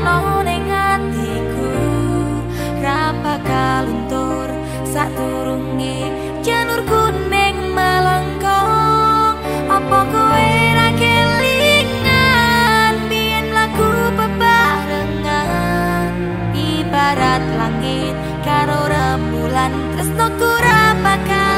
ana ning atiku. Ra bakal luntur saturunge janur kuning melengkung. Apa kowe ra kelingan? Pian lagu bebarengan. Ibarat langit karo rembulan tresnoku ra bakal